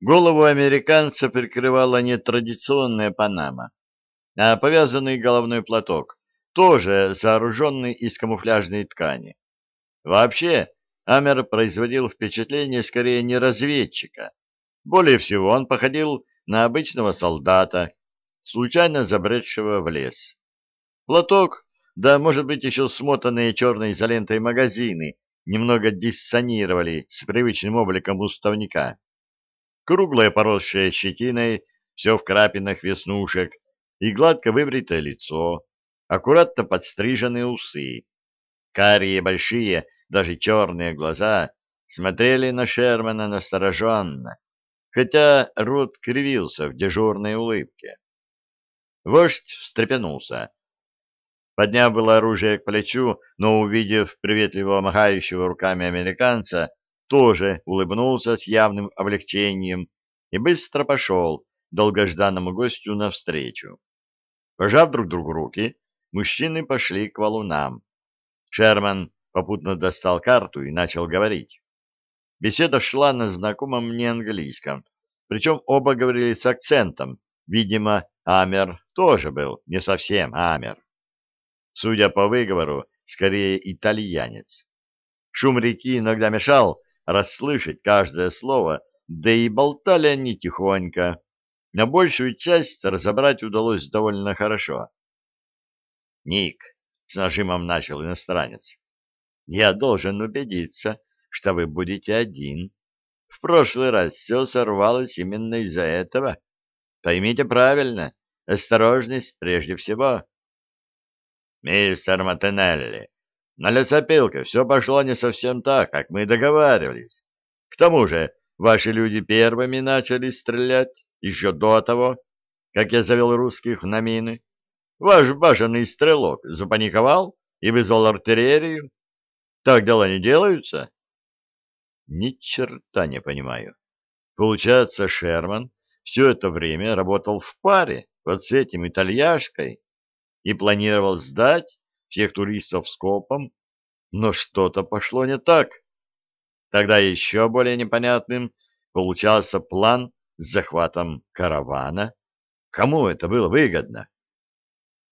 Голову американца прикрывала не традиционная панама, а повязанный головной платок, тоже сооруженный из камуфляжной ткани. Вообще, Амер производил впечатление скорее не разведчика. Более всего он походил на обычного солдата, случайно забредшего в лес. Платок, да, может быть, еще смотанные черной изолентой магазины, немного диссонировали с привычным обликом уставника. Круглое поросшее щетиной, все в крапинах веснушек, и гладко выбритое лицо, аккуратно подстриженные усы. Карие большие, даже черные глаза смотрели на Шермана настороженно, хотя рот кривился в дежурной улыбке. Вождь встрепенулся. Подняв было оружие к плечу, но, увидев приветливо махающего руками американца, тоже улыбнулся с явным облегчением и быстро пошел долгожданному гостю навстречу. Пожав друг другу руки, мужчины пошли к валунам. Шерман попутно достал карту и начал говорить. Беседа шла на знакомом мне английском, причем оба говорили с акцентом. Видимо, Амер тоже был не совсем Амер судя по выговору, скорее итальянец. Шум реки иногда мешал расслышать каждое слово, да и болтали они тихонько. На большую часть разобрать удалось довольно хорошо. «Ник», — с нажимом начал иностранец, — «я должен убедиться, что вы будете один. В прошлый раз все сорвалось именно из-за этого. Поймите правильно, осторожность прежде всего». «Мистер Матенелли, на лесопилке все пошло не совсем так, как мы договаривались. К тому же ваши люди первыми начали стрелять еще до того, как я завел русских на мины. Ваш башенный стрелок запаниковал и вызвал артиллерию. Так дела не делаются?» «Ни черта не понимаю. Получается, Шерман все это время работал в паре вот с этим итальяшкой» и планировал сдать всех туристов скопом, но что-то пошло не так. Тогда еще более непонятным получался план с захватом каравана. Кому это было выгодно?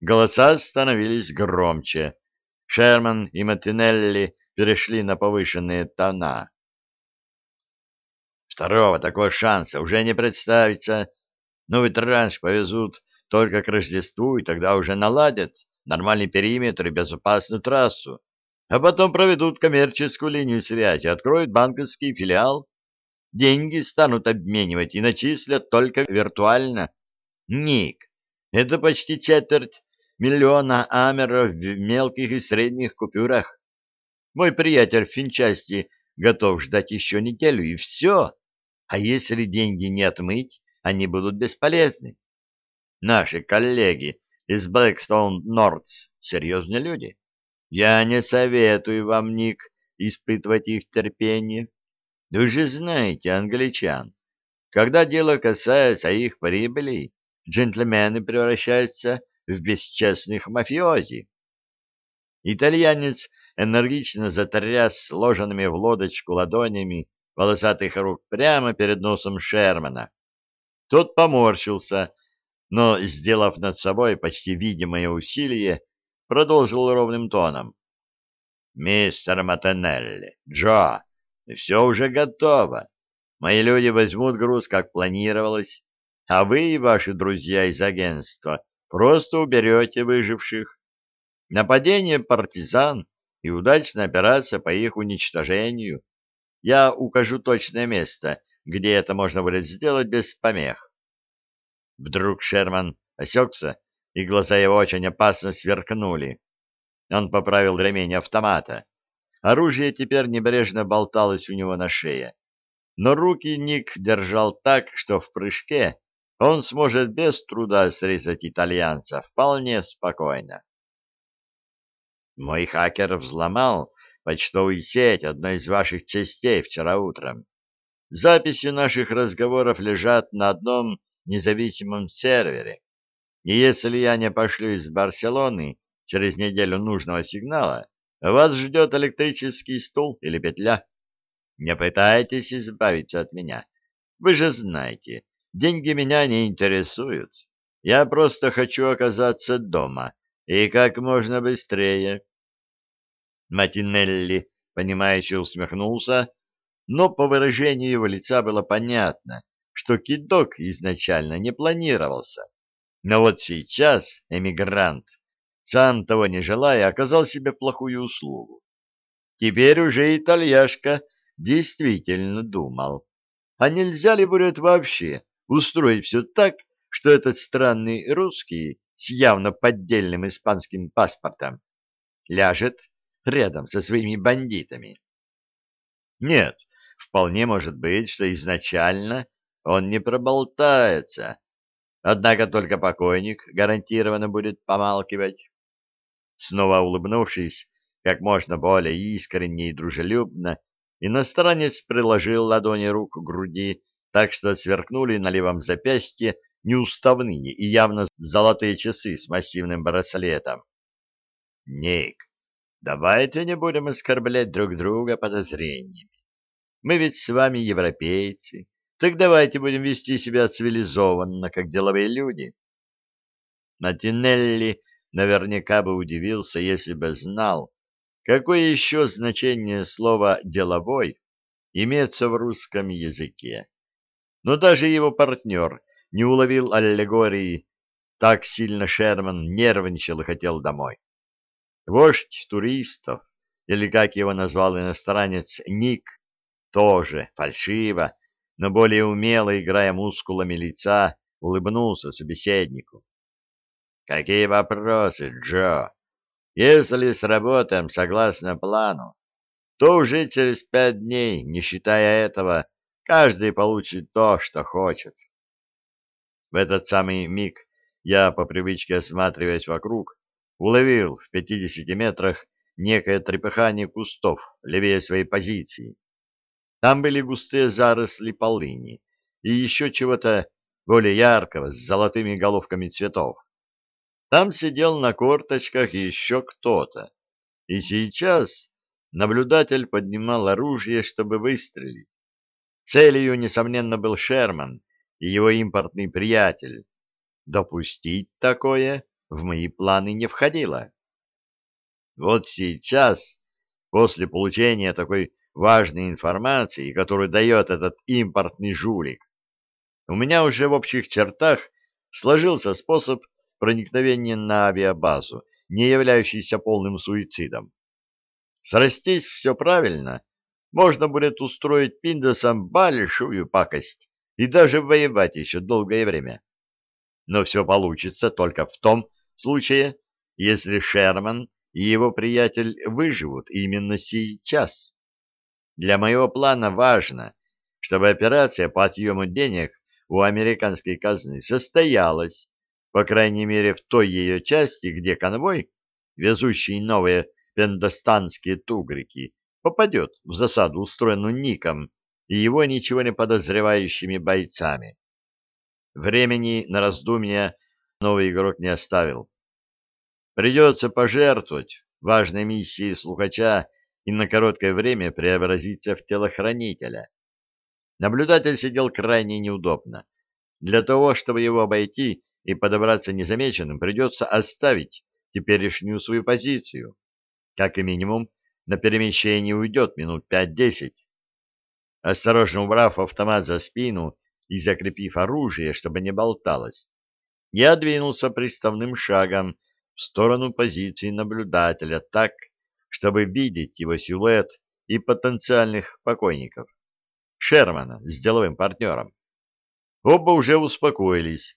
Голоса становились громче. Шерман и Матинелли перешли на повышенные тона. Второго такого шанса уже не представится. Новый транш повезут только к Рождеству, и тогда уже наладят нормальный периметр и безопасную трассу, а потом проведут коммерческую линию связи, откроют банковский филиал. Деньги станут обменивать и начислят только виртуально. Ник, это почти четверть миллиона амеров в мелких и средних купюрах. Мой приятель в финчасти готов ждать еще неделю, и все. А если деньги не отмыть, они будут бесполезны. Наши коллеги из Blackstone Norths серьезные люди. Я не советую вам, Ник, испытывать их терпение. Вы же знаете англичан. Когда дело касается их прибыли, джентльмены превращаются в бесчестных мафиози. Итальянец энергично затряс сложенными в лодочку ладонями волосатых рук прямо перед носом Шермана. Тот поморщился, но, сделав над собой почти видимое усилие, продолжил ровным тоном. «Мистер Матанелли, Джо, все уже готово. Мои люди возьмут груз, как планировалось, а вы и ваши друзья из агентства просто уберете выживших. Нападение партизан и удачная операция по их уничтожению. Я укажу точное место, где это можно будет сделать без помех. Вдруг Шерман осекся, и глаза его очень опасно сверкнули. Он поправил ремень автомата. Оружие теперь небрежно болталось у него на шее. Но руки Ник держал так, что в прыжке он сможет без труда срезать итальянца вполне спокойно. Мой хакер взломал почтовую сеть одной из ваших частей вчера утром. Записи наших разговоров лежат на одном независимом сервере. И если я не пошлю из Барселоны через неделю нужного сигнала, вас ждет электрический стул или петля. Не пытайтесь избавиться от меня. Вы же знаете, деньги меня не интересуют. Я просто хочу оказаться дома, и как можно быстрее. Матинелли, понимающе усмехнулся, но по выражению его лица было понятно, что кидок изначально не планировался. Но вот сейчас эмигрант, сам того не желая, оказал себе плохую услугу. Теперь уже итальяшка действительно думал, а нельзя ли будет вообще устроить все так, что этот странный русский с явно поддельным испанским паспортом ляжет рядом со своими бандитами. Нет, вполне может быть, что изначально он не проболтается, однако только покойник гарантированно будет помалкивать. Снова улыбнувшись, как можно более искренне и дружелюбно, иностранец приложил ладони рук к груди, так что сверкнули на левом запястье неуставные и явно золотые часы с массивным браслетом. — Ник, давайте не будем оскорблять друг друга подозрениями. Мы ведь с вами европейцы, так давайте будем вести себя цивилизованно, как деловые люди. Матинелли наверняка бы удивился, если бы знал, какое еще значение слова «деловой» имеется в русском языке. Но даже его партнер не уловил аллегории, так сильно Шерман нервничал и хотел домой. Вождь туристов, или как его назвал иностранец Ник, тоже фальшиво, но более умело играя мускулами лица, улыбнулся собеседнику. «Какие вопросы, Джо? Если сработаем согласно плану, то уже через пять дней, не считая этого, каждый получит то, что хочет». В этот самый миг я, по привычке осматриваясь вокруг, уловил в пятидесяти метрах некое трепыхание кустов левее своей позиции. Там были густые заросли полыни и еще чего-то более яркого с золотыми головками цветов. Там сидел на корточках еще кто-то, и сейчас наблюдатель поднимал оружие, чтобы выстрелить. Целью, несомненно, был Шерман и его импортный приятель. Допустить такое в мои планы не входило. Вот сейчас, после получения такой важной информации, которую дает этот импортный жулик, у меня уже в общих чертах сложился способ проникновения на авиабазу, не являющийся полным суицидом. Срастись все правильно, можно будет устроить пиндосам большую пакость и даже воевать еще долгое время. Но все получится только в том случае, если Шерман и его приятель выживут именно сейчас. Для моего плана важно, чтобы операция по отъему денег у американской казны состоялась, по крайней мере в той ее части, где конвой, везущий новые пендостанские тугрики, попадет в засаду, устроенную Ником и его ничего не подозревающими бойцами. Времени на раздумья новый игрок не оставил. Придется пожертвовать важной миссией слухача и на короткое время преобразиться в телохранителя. Наблюдатель сидел крайне неудобно. Для того, чтобы его обойти и подобраться незамеченным, придется оставить теперешнюю свою позицию. Как и минимум, на перемещение уйдет минут пять-десять. Осторожно убрав автомат за спину и закрепив оружие, чтобы не болталось, я двинулся приставным шагом в сторону позиции наблюдателя так, чтобы видеть его силуэт и потенциальных покойников. Шермана с деловым партнером. Оба уже успокоились.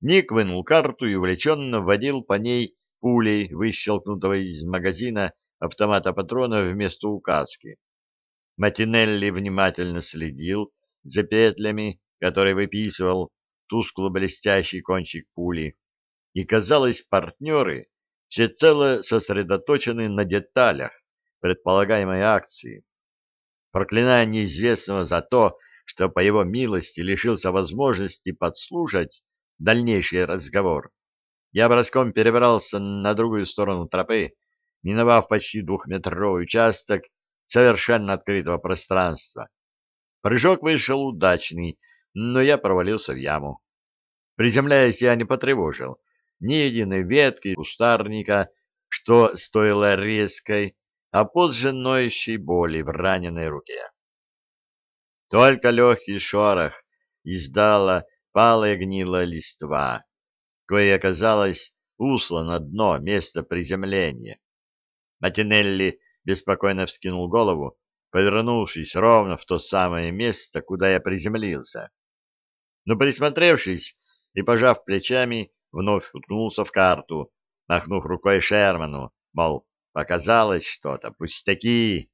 Ник вынул карту и увлеченно вводил по ней пулей, выщелкнутого из магазина автомата патронов вместо указки. Матинелли внимательно следил за петлями, которые выписывал тускло-блестящий кончик пули, и, казалось, партнеры всецело сосредоточены на деталях предполагаемой акции. Проклиная неизвестного за то, что по его милости лишился возможности подслушать дальнейший разговор, я броском перебрался на другую сторону тропы, миновав почти двухметровый участок совершенно открытого пространства. Прыжок вышел удачный, но я провалился в яму. Приземляясь, я не потревожил ни единой ветки кустарника, что стоило резкой, а позже ноющей боли в раненой руке. Только легкий шорох издала палая гнилая листва, кое оказалось услано дно места приземления. Матинелли беспокойно вскинул голову, повернувшись ровно в то самое место, куда я приземлился. Но присмотревшись и пожав плечами, вновь уткнулся в карту, махнув рукой Шерману, мол, показалось что-то, пустяки.